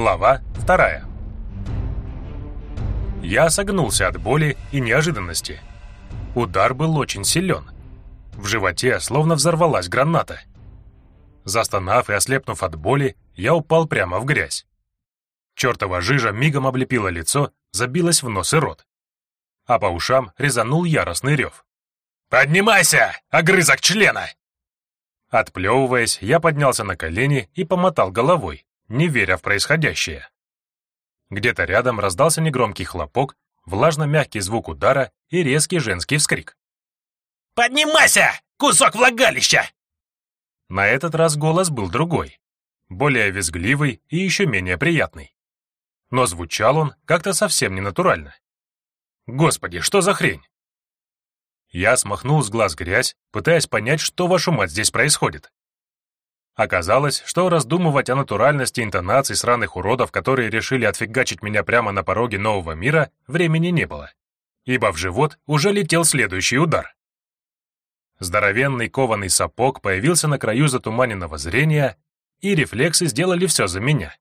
Глава вторая. Я согнулся от боли и неожиданности. Удар был очень силен. В животе словно взорвалась граната. Застонав и ослепнув от боли, я упал прямо в грязь. Чертова жижа мигом облепила лицо, забилась в нос и рот. А по ушам резанул яростный рев. «Поднимайся, огрызок члена!» Отплевываясь, я поднялся на колени и помотал головой, не веря в происходящее. Где-то рядом раздался негромкий хлопок, влажно-мягкий звук удара и резкий женский вскрик. «Поднимайся, кусок влагалища!» На этот раз голос был другой, более визгливый и еще менее приятный. Но звучал он как-то совсем ненатурально. Господи, что за хрень? Я смахнул с глаз грязь, пытаясь понять, что, вашу мать, здесь происходит. Оказалось, что раздумывать о натуральности интонаций сраных уродов, которые решили отфигачить меня прямо на пороге нового мира, времени не было, ибо в живот уже летел следующий удар. Здоровенный кованый сапог появился на краю затуманенного зрения, и рефлексы сделали все за меня.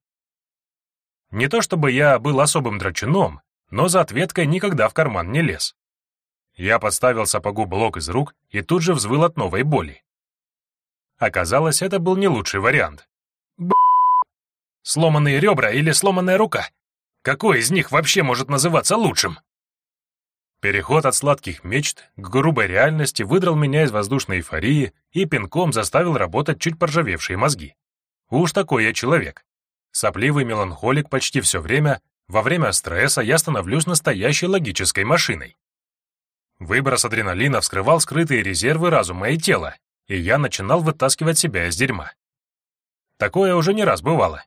Не то чтобы я был особым драчуном, но за ответкой никогда в карман не лез. Я подставил сапогу блок из рук и тут же взвыл от новой боли. Оказалось, это был не лучший вариант. Б... Сломанные ребра или сломанная рука? Какой из них вообще может называться лучшим? Переход от сладких мечт к грубой реальности выдрал меня из воздушной эйфории и пинком заставил работать чуть поржавевшие мозги. Уж такой я человек. Сопливый меланхолик почти все время, во время стресса я становлюсь настоящей логической машиной. Выброс адреналина вскрывал скрытые резервы разума и тела, и я начинал вытаскивать себя из дерьма. Такое уже не раз бывало.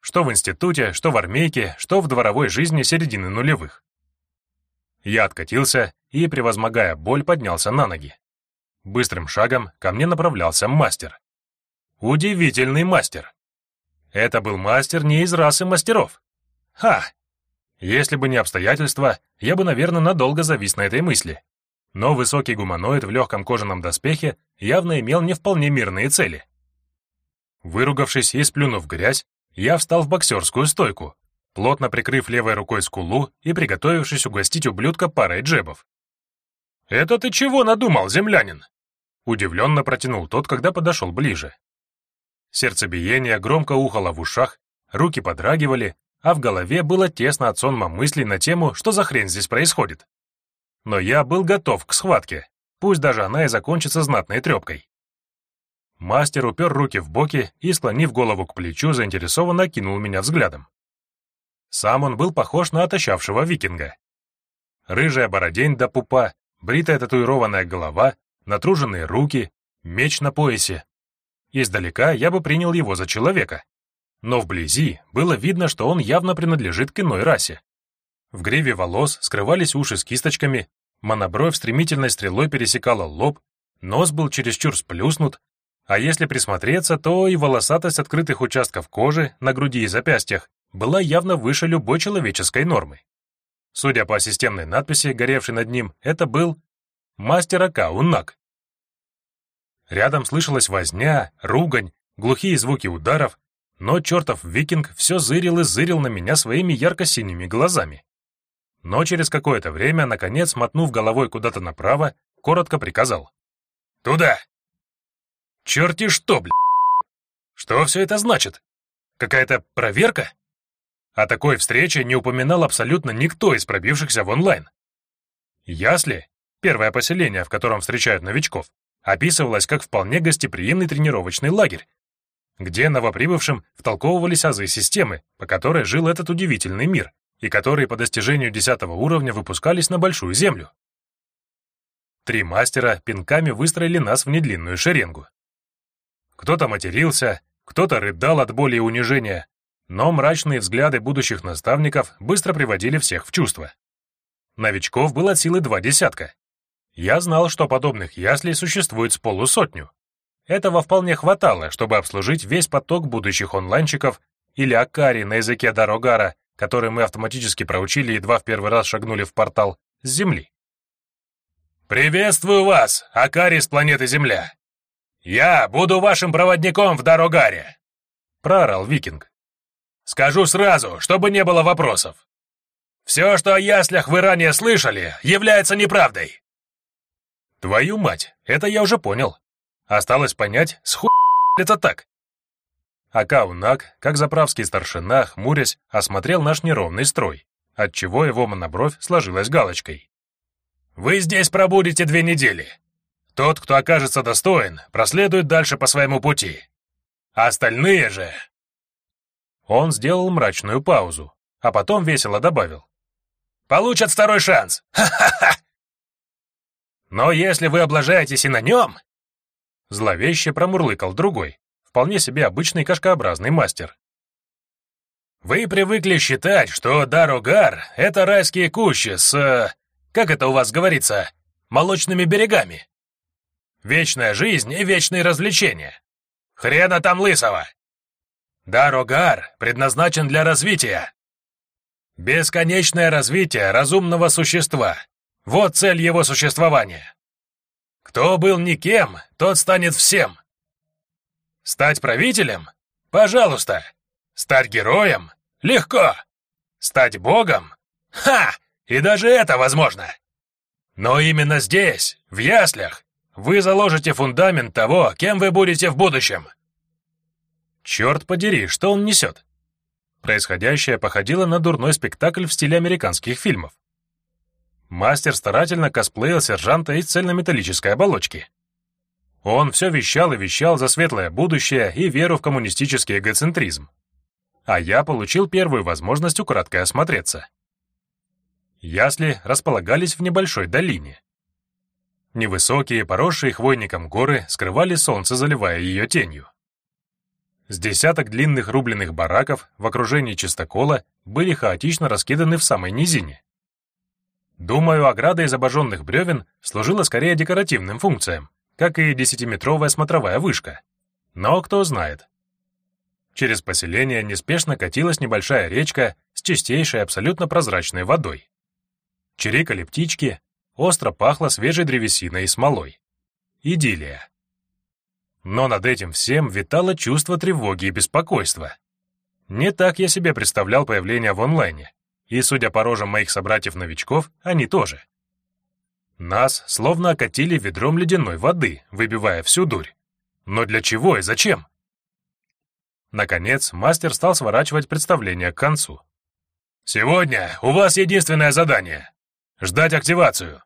Что в институте, что в армейке, что в дворовой жизни середины нулевых. Я откатился и, превозмогая боль, поднялся на ноги. Быстрым шагом ко мне направлялся мастер. Удивительный мастер. Это был мастер не из расы мастеров. Ха! Если бы не обстоятельства, я бы, наверное, надолго завис на этой мысли. Но высокий гуманоид в легком кожаном доспехе явно имел не вполне мирные цели. Выругавшись и сплюнув грязь, я встал в боксерскую стойку, плотно прикрыв левой рукой скулу и приготовившись угостить ублюдка парой джебов. «Это ты чего надумал, землянин?» Удивленно протянул тот, когда подошел ближе. Сердцебиение громко ухало в ушах, руки подрагивали, а в голове было тесно от сонма мыслей на тему, что за хрень здесь происходит но я был готов к схватке, пусть даже она и закончится знатной трепкой. Мастер упер руки в боки и, склонив голову к плечу, заинтересованно кинул меня взглядом. Сам он был похож на отощавшего викинга. Рыжая бородень до пупа, бритая татуированная голова, натруженные руки, меч на поясе. Издалека я бы принял его за человека. Но вблизи было видно, что он явно принадлежит к иной расе. В гриве волос скрывались уши с кисточками, монобровь стремительной стрелой пересекала лоб, нос был чересчур сплюснут, а если присмотреться, то и волосатость открытых участков кожи на груди и запястьях была явно выше любой человеческой нормы. Судя по системной надписи, горевшей над ним, это был «Мастер Акаунак». Рядом слышалась возня, ругань, глухие звуки ударов, но чертов викинг все зырил и зырил на меня своими ярко-синими глазами но через какое-то время, наконец, мотнув головой куда-то направо, коротко приказал. «Туда!» «Черти что, бля! Что все это значит? Какая-то проверка?» О такой встрече не упоминал абсолютно никто из пробившихся в онлайн. Ясли, первое поселение, в котором встречают новичков, описывалось как вполне гостеприимный тренировочный лагерь, где новоприбывшим втолковывались азы системы, по которой жил этот удивительный мир, и которые по достижению десятого уровня выпускались на Большую Землю. Три мастера пинками выстроили нас в недлинную шеренгу. Кто-то матерился, кто-то рыдал от боли и унижения, но мрачные взгляды будущих наставников быстро приводили всех в чувство. Новичков было от силы два десятка. Я знал, что подобных яслей существует с полусотню. Этого вполне хватало, чтобы обслужить весь поток будущих онлайнчиков или акари на языке Дарогара, который мы автоматически проучили, едва в первый раз шагнули в портал с Земли. «Приветствую вас, Акари с планеты Земля! Я буду вашим проводником в Дорогаре!» — проорал викинг. Скажу сразу, чтобы не было вопросов. Все, что о яслях вы ранее слышали, является неправдой. Твою мать, это я уже понял. Осталось понять, с хуй это так. А Каунак, как заправский старшина, хмурясь, осмотрел наш неровный строй, отчего его монобровь сложилась галочкой. «Вы здесь пробудете две недели. Тот, кто окажется достоин, проследует дальше по своему пути. А остальные же...» Он сделал мрачную паузу, а потом весело добавил. «Получат второй шанс! Ха-ха-ха! Но если вы облажаетесь и на нем...» Зловеще промурлыкал другой, вполне себе обычный кашкообразный мастер. «Вы привыкли считать, что Дарогар — это райские кущи с... Как это у вас говорится? Молочными берегами. Вечная жизнь и вечные развлечения. Хрена там лысого! Дарогар предназначен для развития. Бесконечное развитие разумного существа. Вот цель его существования. Кто был никем, тот станет всем. Стать правителем? Пожалуйста. Стать героем? Легко. Стать богом? Ха! И даже это возможно. Но именно здесь, в яслях, вы заложите фундамент того, кем вы будете в будущем. Черт подери, что он несет? Происходящее походило на дурной спектакль в стиле американских фильмов. Мастер старательно косплеил сержанта из цельнометаллической оболочки. Он все вещал и вещал за светлое будущее и веру в коммунистический эгоцентризм. А я получил первую возможность украдкой осмотреться. Ясли располагались в небольшой долине. Невысокие, поросшие хвойником горы скрывали солнце, заливая ее тенью. С десяток длинных рубленых бараков в окружении чистокола были хаотично раскиданы в самой низине. Думаю, ограда из обожженных бревен служила скорее декоративным функциям, как и десятиметровая смотровая вышка. Но кто знает. Через поселение неспешно катилась небольшая речка с чистейшей абсолютно прозрачной водой. Чирикали птички, остро пахло свежей древесиной и смолой. Идиллия. Но над этим всем витало чувство тревоги и беспокойства. Не так я себе представлял появление в онлайне, и, судя по рожам моих собратьев-новичков, они тоже. Нас словно окатили ведром ледяной воды, выбивая всю дурь. Но для чего и зачем? Наконец, мастер стал сворачивать представление к концу. «Сегодня у вас единственное задание — ждать активацию.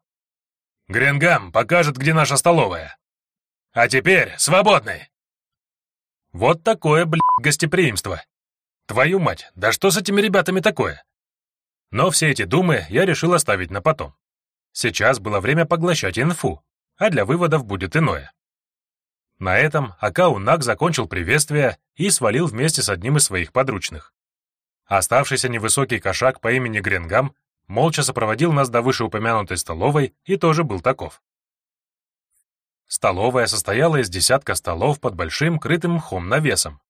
Гренгам покажет, где наша столовая. А теперь свободны!» Вот такое, блядь, гостеприимство. Твою мать, да что с этими ребятами такое? Но все эти думы я решил оставить на потом. Сейчас было время поглощать инфу, а для выводов будет иное. На этом Акау Наг закончил приветствие и свалил вместе с одним из своих подручных. Оставшийся невысокий кошак по имени Гренгам молча сопроводил нас до вышеупомянутой столовой и тоже был таков. Столовая состояла из десятка столов под большим крытым мхом навесом.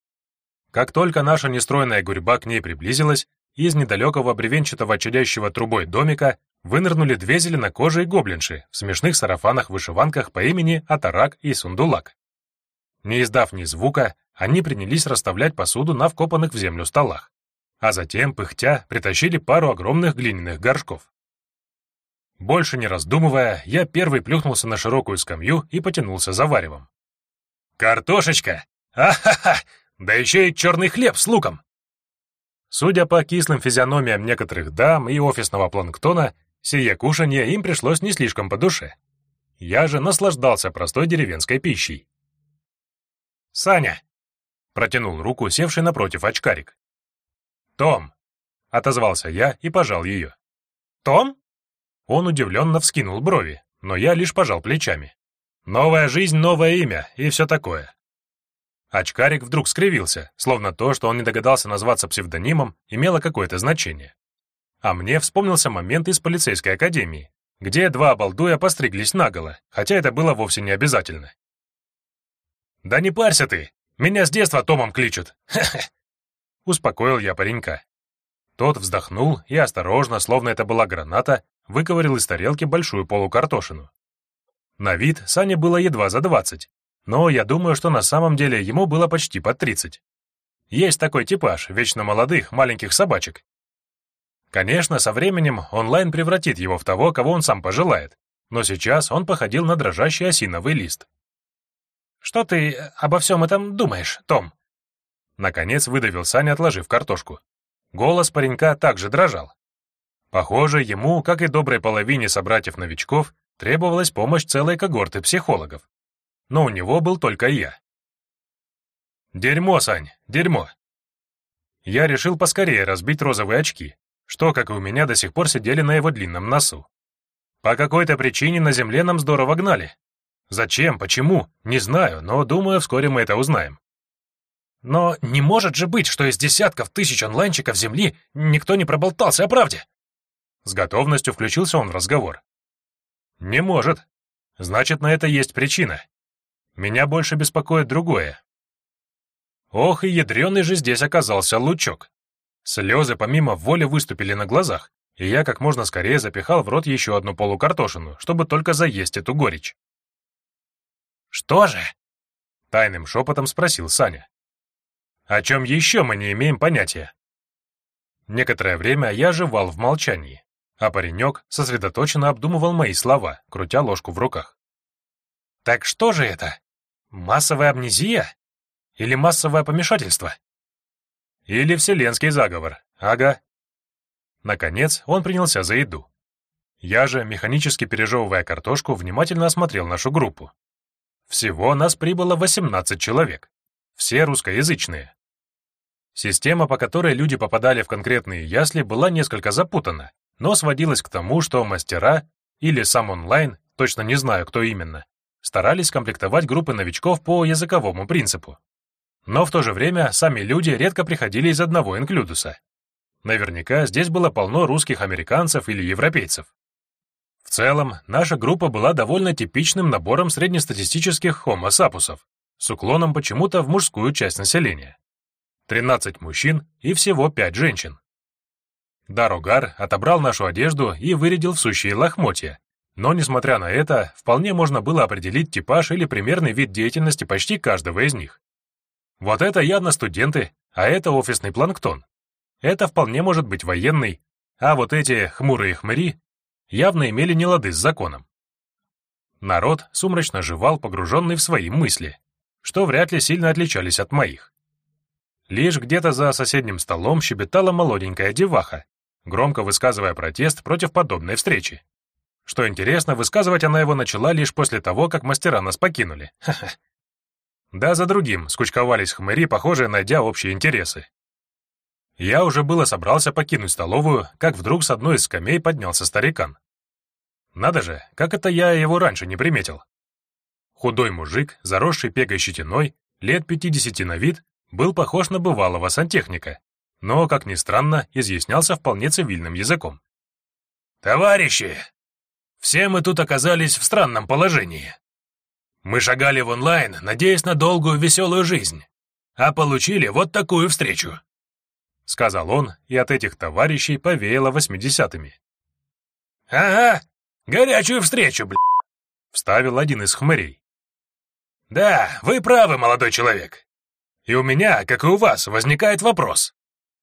Как только наша нестроенная гурьба к ней приблизилась, из недалекого бревенчатого чадящего трубой домика вынырнули две зеленокожие гоблинши в смешных сарафанах-вышиванках по имени Атарак и Сундулак. Не издав ни звука, они принялись расставлять посуду на вкопанных в землю столах, а затем, пыхтя, притащили пару огромных глиняных горшков. Больше не раздумывая, я первый плюхнулся на широкую скамью и потянулся за варевом. «Картошечка! А-ха-ха! Да еще и черный хлеб с луком!» Судя по кислым физиономиям некоторых дам и офисного планктона, сие кушанье им пришлось не слишком по душе. Я же наслаждался простой деревенской пищей. «Саня!» — протянул руку, севший напротив очкарик. «Том!» — отозвался я и пожал ее. «Том?» Он удивленно вскинул брови, но я лишь пожал плечами. «Новая жизнь, новое имя и все такое». Очкарик вдруг скривился, словно то, что он не догадался назваться псевдонимом, имело какое-то значение. А мне вспомнился момент из полицейской академии, где два обалдуя постриглись наголо, хотя это было вовсе не обязательно. «Да не парься ты! Меня с детства Томом кличут! Успокоил я паренька. Тот вздохнул и осторожно, словно это была граната, выковырил из тарелки большую полукартошину. На вид Сане было едва за двадцать, но я думаю, что на самом деле ему было почти под тридцать. Есть такой типаж вечно молодых маленьких собачек. Конечно, со временем онлайн превратит его в того, кого он сам пожелает, но сейчас он походил на дрожащий осиновый лист. «Что ты обо всем этом думаешь, Том?» Наконец выдавил Саня, отложив картошку. Голос паренька также дрожал. Похоже, ему, как и доброй половине собратьев-новичков, требовалась помощь целой когорты психологов. Но у него был только я. «Дерьмо, Сань, дерьмо!» Я решил поскорее разбить розовые очки, что, как и у меня, до сих пор сидели на его длинном носу. По какой-то причине на земле нам здорово гнали. Зачем, почему, не знаю, но думаю, вскоре мы это узнаем. Но не может же быть, что из десятков тысяч онлайнчиков Земли никто не проболтался о правде. С готовностью включился он в разговор. Не может. Значит, на это есть причина. Меня больше беспокоит другое. Ох, и ядреный же здесь оказался лучок. Слезы помимо воли выступили на глазах, и я как можно скорее запихал в рот еще одну полукартошину, чтобы только заесть эту горечь. «Что же?» — тайным шепотом спросил Саня. О чем еще мы не имеем понятия? Некоторое время я жевал в молчании, а паренек сосредоточенно обдумывал мои слова, крутя ложку в руках. Так что же это? Массовая амнезия? Или массовое помешательство? Или вселенский заговор, ага. Наконец он принялся за еду. Я же, механически пережевывая картошку, внимательно осмотрел нашу группу. Всего нас прибыло 18 человек. Все русскоязычные. Система, по которой люди попадали в конкретные ясли, была несколько запутана, но сводилась к тому, что мастера или сам онлайн, точно не знаю, кто именно, старались комплектовать группы новичков по языковому принципу. Но в то же время сами люди редко приходили из одного инклюдуса. Наверняка здесь было полно русских американцев или европейцев. В целом, наша группа была довольно типичным набором среднестатистических homo сапусов, с уклоном почему-то в мужскую часть населения. 13 мужчин и всего 5 женщин. Дарогар отобрал нашу одежду и вырядил в сущие лохмотья, но, несмотря на это, вполне можно было определить типаж или примерный вид деятельности почти каждого из них. Вот это явно студенты, а это офисный планктон. Это вполне может быть военный, а вот эти хмурые хмыри явно имели нелады с законом. Народ сумрачно жевал, погруженный в свои мысли, что вряд ли сильно отличались от моих. Лишь где-то за соседним столом щебетала молоденькая деваха, громко высказывая протест против подобной встречи. Что интересно, высказывать она его начала лишь после того, как мастера нас покинули. Ха-ха. Да за другим скучковались хмыри, похожие, найдя общие интересы. Я уже было собрался покинуть столовую, как вдруг с одной из скамей поднялся старикан. Надо же, как это я его раньше не приметил. Худой мужик, заросший пегой щетиной, лет пятидесяти на вид, был похож на бывалого сантехника, но, как ни странно, изъяснялся вполне цивильным языком. «Товарищи, все мы тут оказались в странном положении. Мы шагали в онлайн, надеясь на долгую веселую жизнь, а получили вот такую встречу», — сказал он, и от этих товарищей повеяло восьмидесятыми. «Ага, горячую встречу, бля!» — вставил один из хмырей. «Да, вы правы, молодой человек. И у меня, как и у вас, возникает вопрос.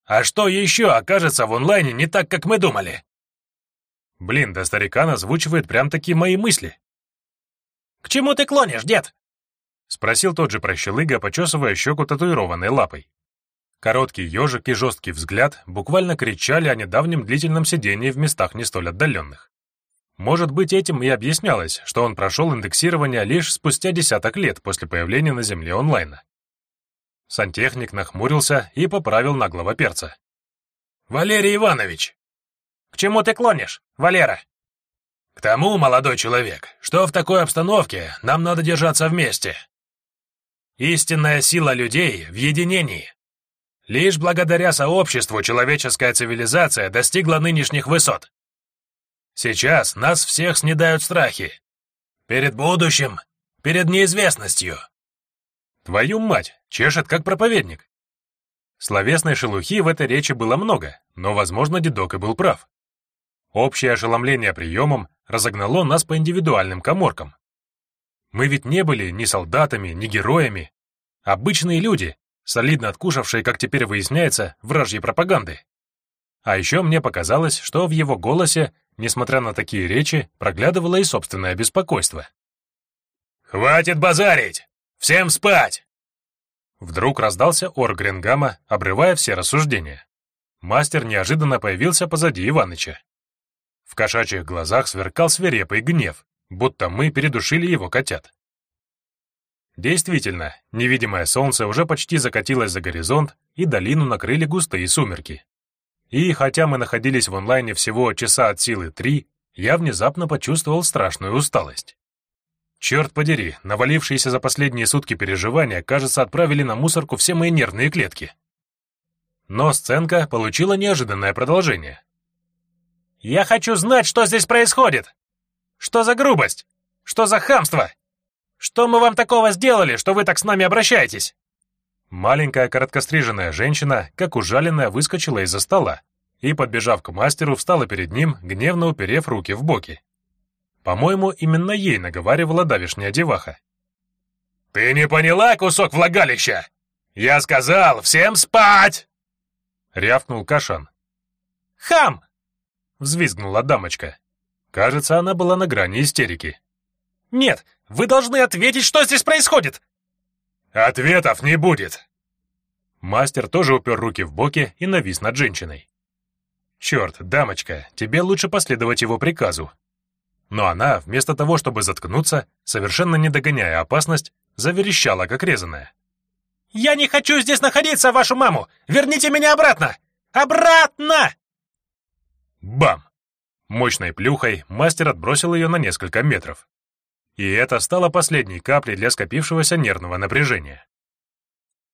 А что еще окажется в онлайне не так, как мы думали? Блин, да старикан озвучивает прям такие мои мысли. «К чему ты клонишь, дед?» — спросил тот же прощелыга, почесывая щеку татуированной лапой. Короткий ежик и жесткий взгляд буквально кричали о недавнем длительном сидении в местах не столь отдаленных. Может быть, этим и объяснялось, что он прошел индексирование лишь спустя десяток лет после появления на Земле онлайна. Сантехник нахмурился и поправил наглого перца. «Валерий Иванович!» «К чему ты клонишь, Валера?» «К тому, молодой человек, что в такой обстановке нам надо держаться вместе. Истинная сила людей в единении. Лишь благодаря сообществу человеческая цивилизация достигла нынешних высот. Сейчас нас всех снедают страхи. Перед будущим, перед неизвестностью. Твою мать, чешет как проповедник. Словесной шелухи в этой речи было много, но, возможно, дедок и был прав. Общее ошеломление приемом разогнало нас по индивидуальным коморкам. Мы ведь не были ни солдатами, ни героями. Обычные люди, солидно откушавшей, как теперь выясняется, вражьей пропаганды. А еще мне показалось, что в его голосе, несмотря на такие речи, проглядывало и собственное беспокойство. «Хватит базарить! Всем спать!» Вдруг раздался ор Гренгама, обрывая все рассуждения. Мастер неожиданно появился позади Иваныча. В кошачьих глазах сверкал свирепый гнев, будто мы передушили его котят. Действительно, невидимое солнце уже почти закатилось за горизонт, и долину накрыли густые сумерки. И хотя мы находились в онлайне всего часа от силы три, я внезапно почувствовал страшную усталость. Черт подери, навалившиеся за последние сутки переживания, кажется, отправили на мусорку все мои нервные клетки. Но сценка получила неожиданное продолжение. «Я хочу знать, что здесь происходит! Что за грубость? Что за хамство? Что мы вам такого сделали, что вы так с нами обращаетесь?» Маленькая короткостриженная женщина, как ужаленная, выскочила из-за стола и, подбежав к мастеру, встала перед ним, гневно уперев руки в боки. По-моему, именно ей наговаривала давишняя деваха. «Ты не поняла, кусок влагалища? Я сказал, всем спать!» Рявкнул Кашан. «Хам!» — взвизгнула дамочка. Кажется, она была на грани истерики. «Нет, вы должны ответить, что здесь происходит!» «Ответов не будет!» Мастер тоже упер руки в боки и навис над женщиной. «Черт, дамочка, тебе лучше последовать его приказу». Но она, вместо того, чтобы заткнуться, совершенно не догоняя опасность, заверещала, как резаная. «Я не хочу здесь находиться, вашу маму! Верните меня обратно! Обратно!» Бам! Мощной плюхой мастер отбросил ее на несколько метров. И это стало последней каплей для скопившегося нервного напряжения.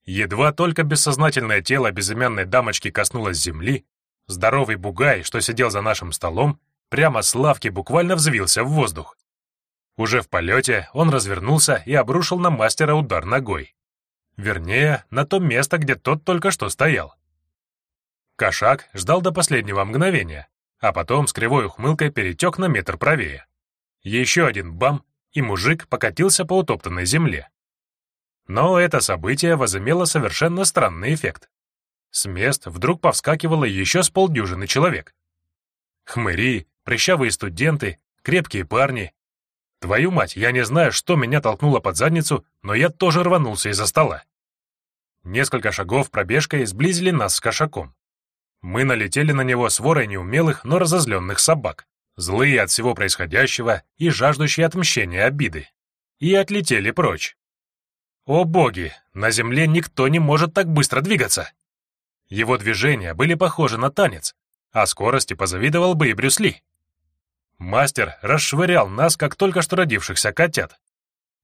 Едва только бессознательное тело безымянной дамочки коснулось земли, здоровый бугай, что сидел за нашим столом, прямо с лавки буквально взвился в воздух. Уже в полете он развернулся и обрушил на мастера удар ногой. Вернее, на то место, где тот только что стоял. Кошак ждал до последнего мгновения, а потом с кривой ухмылкой перетек на метр правее. Еще один бам, и мужик покатился по утоптанной земле. Но это событие возымело совершенно странный эффект. С мест вдруг повскакивало еще с полдюжины человек. Хмыри, прыщавые студенты, крепкие парни. Твою мать, я не знаю, что меня толкнуло под задницу, но я тоже рванулся из-за стола. Несколько шагов пробежкой сблизили нас с кошаком. Мы налетели на него с ворой неумелых, но разозленных собак, злые от всего происходящего и жаждущие отмщения обиды. И отлетели прочь. О боги, на земле никто не может так быстро двигаться. Его движения были похожи на танец, а скорости позавидовал бы и Брюсли. Мастер расшвырял нас, как только что родившихся котят.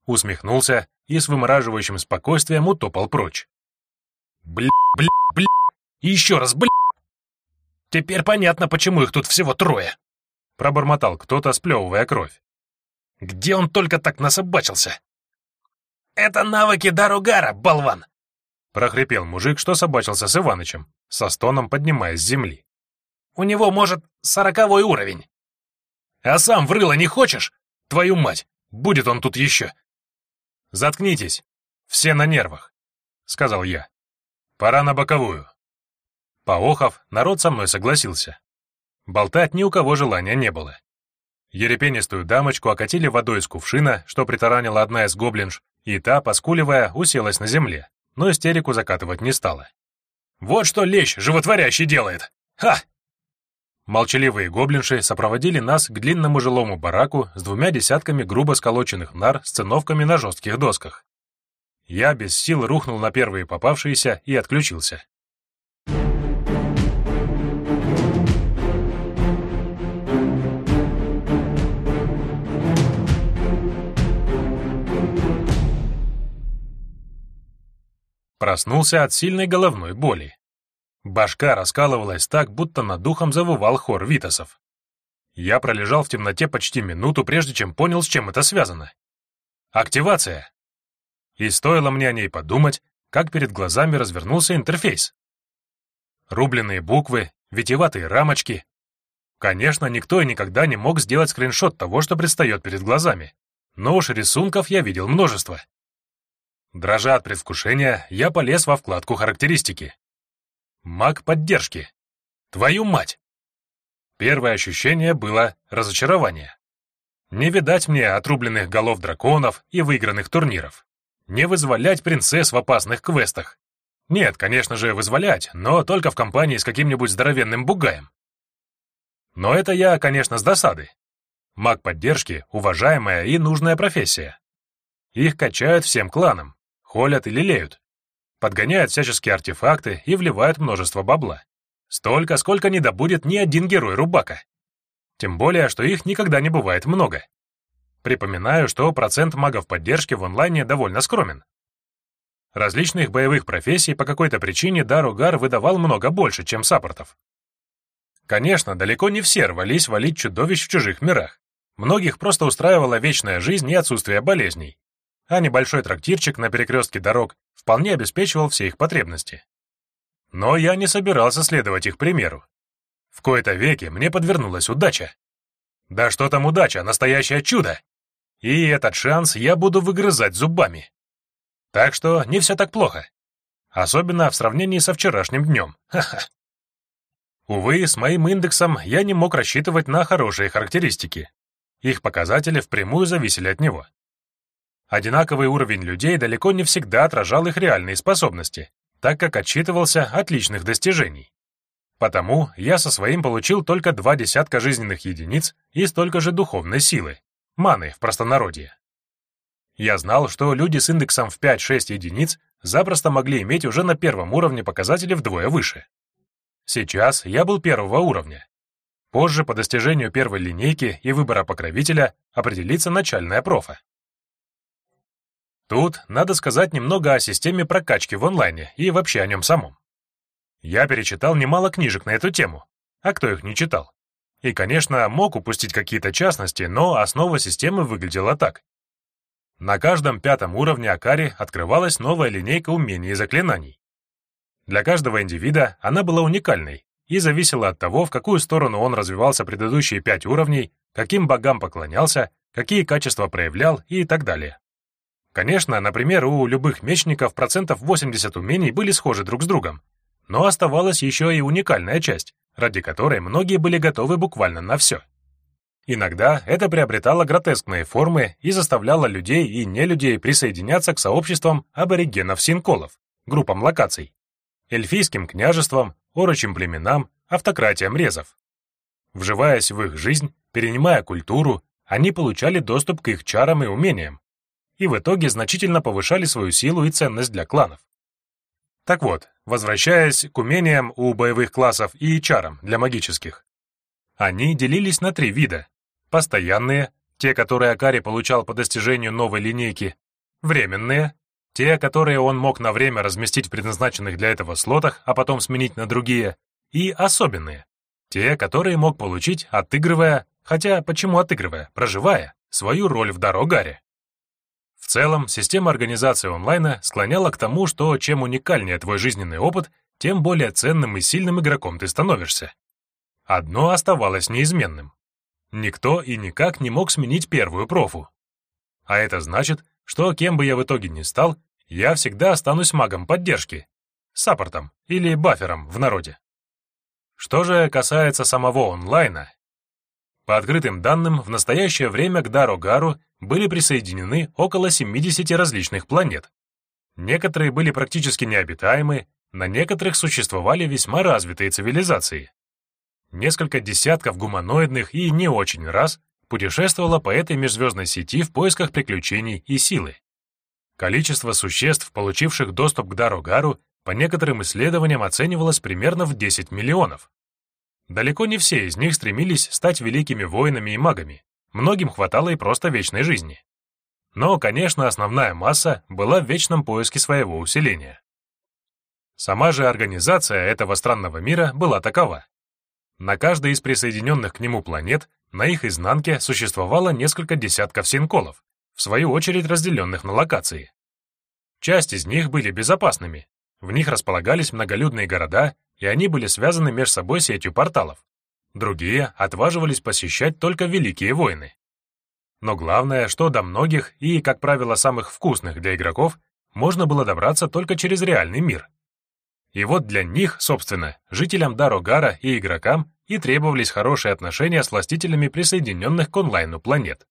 Усмехнулся и с вымораживающим спокойствием утопал прочь. Бля, бля, бля, и еще раз бля. Теперь понятно, почему их тут всего трое. Пробормотал кто-то, сплевывая кровь. Где он только так насобачился? Это навыки Даругара, болван! Прохрипел мужик, что собачился с Иванычем, со стоном поднимаясь с земли. У него, может, сороковой уровень. А сам в рыло не хочешь? Твою мать, будет он тут еще. Заткнитесь, все на нервах, сказал я. Пора на боковую. Поохов, народ со мной согласился. Болтать ни у кого желания не было. Ерепенистую дамочку окатили водой из кувшина, что притаранила одна из гоблинж, и та, поскуливая, уселась на земле, но истерику закатывать не стала. «Вот что лещ животворящий делает! Ха!» Молчаливые гоблинши сопроводили нас к длинному жилому бараку с двумя десятками грубо сколоченных нар с циновками на жестких досках. Я без сил рухнул на первые попавшиеся и отключился. Проснулся от сильной головной боли. Башка раскалывалась так, будто над духом завывал хор витасов. Я пролежал в темноте почти минуту, прежде чем понял, с чем это связано. Активация. И стоило мне о ней подумать, как перед глазами развернулся интерфейс. Рубленые буквы, витиеватые рамочки. Конечно, никто и никогда не мог сделать скриншот того, что предстает перед глазами. Но уж рисунков я видел множество. Дрожа от предвкушения, я полез во вкладку «Характеристики». Маг поддержки. Твою мать! Первое ощущение было разочарование. Не видать мне отрубленных голов драконов и выигранных турниров. Не вызволять принцесс в опасных квестах. Нет, конечно же, вызволять, но только в компании с каким-нибудь здоровенным бугаем. Но это я, конечно, с досады. Маг поддержки — уважаемая и нужная профессия. Их качают всем кланам, холят и лелеют. Подгоняют всяческие артефакты и вливают множество бабла. Столько, сколько не добудет ни один герой Рубака. Тем более, что их никогда не бывает много. Припоминаю, что процент магов поддержки в онлайне довольно скромен. Различных боевых профессий по какой-то причине Даругар выдавал много больше, чем саппортов. Конечно, далеко не все рвались валить чудовищ в чужих мирах. Многих просто устраивала вечная жизнь и отсутствие болезней, а небольшой трактирчик на перекрестке дорог вполне обеспечивал все их потребности. Но я не собирался следовать их примеру. В кои-то веке мне подвернулась удача. Да что там удача, настоящее чудо! И этот шанс я буду выгрызать зубами. Так что не все так плохо. Особенно в сравнении со вчерашним днем. Увы, с моим индексом я не мог рассчитывать на хорошие характеристики. Их показатели впрямую зависели от него. Одинаковый уровень людей далеко не всегда отражал их реальные способности, так как отчитывался от личных достижений. Потому я со своим получил только два десятка жизненных единиц и столько же духовной силы, маны в простонародье. Я знал, что люди с индексом в 5-6 единиц запросто могли иметь уже на первом уровне показатели вдвое выше. Сейчас я был первого уровня, Позже, по достижению первой линейки и выбора покровителя, определится начальная профа. Тут надо сказать немного о системе прокачки в онлайне и вообще о нем самом. Я перечитал немало книжек на эту тему, а кто их не читал? И, конечно, мог упустить какие-то частности, но основа системы выглядела так. На каждом пятом уровне Акари открывалась новая линейка умений и заклинаний. Для каждого индивида она была уникальной, и зависело от того, в какую сторону он развивался предыдущие пять уровней, каким богам поклонялся, какие качества проявлял и так далее. Конечно, например, у любых мечников процентов 80 умений были схожи друг с другом, но оставалась еще и уникальная часть, ради которой многие были готовы буквально на все. Иногда это приобретало гротескные формы и заставляло людей и нелюдей присоединяться к сообществам аборигенов-синколов, группам локаций, эльфийским княжествам, орочим племенам, автократиям резов. Вживаясь в их жизнь, перенимая культуру, они получали доступ к их чарам и умениям, и в итоге значительно повышали свою силу и ценность для кланов. Так вот, возвращаясь к умениям у боевых классов и чарам для магических, они делились на три вида. Постоянные, те, которые Акари получал по достижению новой линейки, временные, те, которые он мог на время разместить в предназначенных для этого слотах, а потом сменить на другие, и особенные, те, которые мог получить, отыгрывая, хотя почему отыгрывая, проживая, свою роль в Дорогаре. Целом, система организации онлайна склоняла к тому, что чем уникальнее твой жизненный опыт, тем более ценным и сильным игроком ты становишься. Одно оставалось неизменным. Никто и никак не мог сменить первую профу. А это значит, что кем бы я в итоге ни стал, я всегда останусь магом поддержки, саппортом или бафером в народе. Что же касается самого онлайна, по открытым данным, в настоящее время к Дарогару были присоединены около 70 различных планет. Некоторые были практически необитаемы, на некоторых существовали весьма развитые цивилизации. Несколько десятков гуманоидных и не очень рас путешествовала по этой межзвездной сети в поисках приключений и силы. Количество существ, получивших доступ к Дару-Гару, по некоторым исследованиям оценивалось примерно в 10 миллионов. Далеко не все из них стремились стать великими воинами и магами, многим хватало и просто вечной жизни. Но, конечно, основная масса была в вечном поиске своего усиления. Сама же организация этого странного мира была такова. На каждой из присоединенных к нему планет на их изнанке существовало несколько десятков синколов, в свою очередь разделенных на локации. Часть из них были безопасными, в них располагались многолюдные города, и они были связаны между собой сетью порталов. Другие отваживались посещать только великие войны. Но главное, что до многих и, как правило, самых вкусных для игроков, можно было добраться только через реальный мир. И вот для них, собственно, жителям Дарогара и игрокам и требовались хорошие отношения с властителями присоединенных к онлайну планет.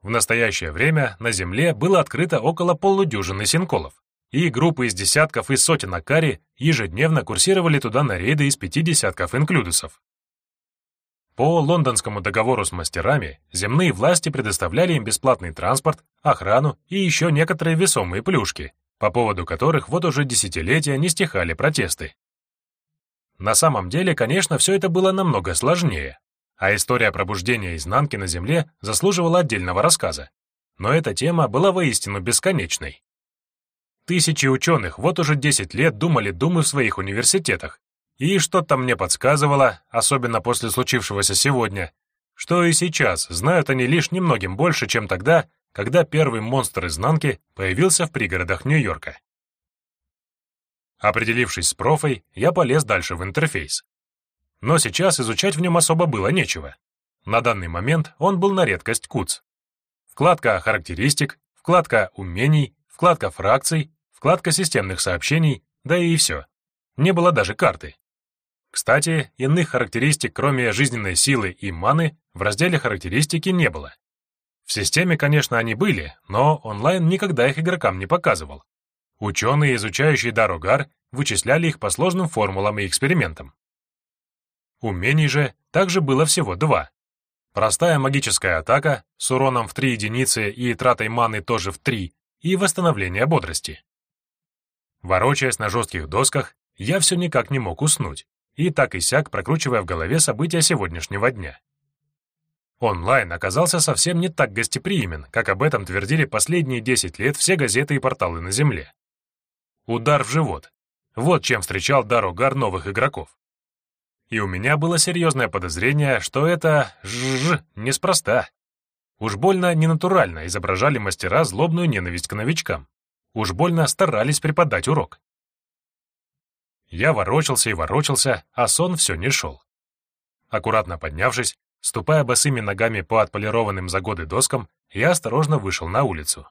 В настоящее время на Земле было открыто около полудюжины синколов, и группы из десятков и сотен Акари ежедневно курсировали туда на рейды из пяти десятков инклюдусов. По лондонскому договору с мастерами земные власти предоставляли им бесплатный транспорт, охрану и еще некоторые весомые плюшки, по поводу которых вот уже десятилетия не стихали протесты. На самом деле, конечно, все это было намного сложнее, а история пробуждения изнанки на Земле заслуживала отдельного рассказа. Но эта тема была воистину бесконечной. Тысячи ученых вот уже 10 лет думали думы в своих университетах, и что-то мне подсказывало, особенно после случившегося сегодня, что и сейчас знают они лишь немногим больше, чем тогда, когда первый монстр изнанки появился в пригородах Нью-Йорка. Определившись с профой, я полез дальше в интерфейс. Но сейчас изучать в нем особо было нечего. На данный момент он был на редкость куц. Вкладка «Характеристик», вкладка «Умений», вкладка «Фракций», вкладка «Системных сообщений», да и все. Не было даже карты. Кстати, иных характеристик, кроме жизненной силы и маны, в разделе «Характеристики» не было. В системе, конечно, они были, но онлайн никогда их игрокам не показывал. Ученые, изучающие Даругар, вычисляли их по сложным формулам и экспериментам. Умений же также было всего два. Простая магическая атака с уроном в 3 единицы и тратой маны тоже в 3, и восстановление бодрости. Ворочаясь на жестких досках, я все никак не мог уснуть, и так и сяк прокручивая в голове события сегодняшнего дня. Онлайн оказался совсем не так гостеприимен, как об этом твердили последние 10 лет все газеты и порталы на Земле. Удар в живот. Вот чем встречал Дарогар новых игроков. И у меня было серьезное подозрение, что это жж неспроста. Уж больно ненатурально изображали мастера злобную ненависть к новичкам. Уж больно старались преподать урок. Я ворочался и ворочался, а сон все не шел. Аккуратно поднявшись, ступая босыми ногами по отполированным за годы доскам, я осторожно вышел на улицу.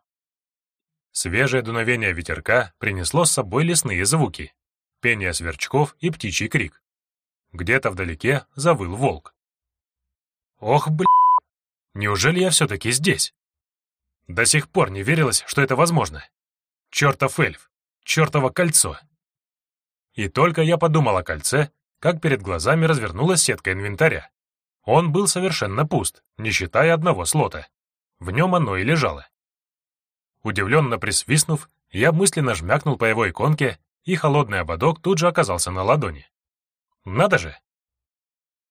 Свежее дуновение ветерка принесло с собой лесные звуки, пение сверчков и птичий крик. Где-то вдалеке завыл волк. Ох, бля! Неужели я все-таки здесь? До сих пор не верилось, что это возможно. Чертов эльф! Чертово кольцо! И только я подумал о кольце, как перед глазами развернулась сетка инвентаря. Он был совершенно пуст, не считая одного слота. В нем оно и лежало. Удивленно присвистнув, я мысленно жмякнул по его иконке, и холодный ободок тут же оказался на ладони. Надо же!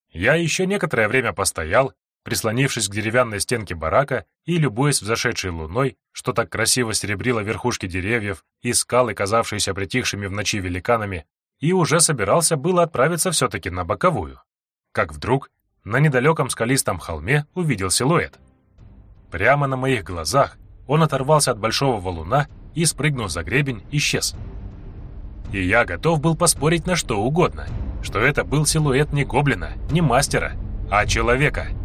Я еще некоторое время постоял, прислонившись к деревянной стенке барака и любуясь взошедшей луной, что так красиво серебрило верхушки деревьев и скалы, казавшиеся притихшими в ночи великанами, и уже собирался было отправиться все-таки на боковую. Как вдруг на недалеком скалистом холме увидел силуэт. Прямо на моих глазах он оторвался от большого валуна и, спрыгнув за гребень, исчез. И я готов был поспорить на что угодно, что это был силуэт не гоблина, не мастера, а человека —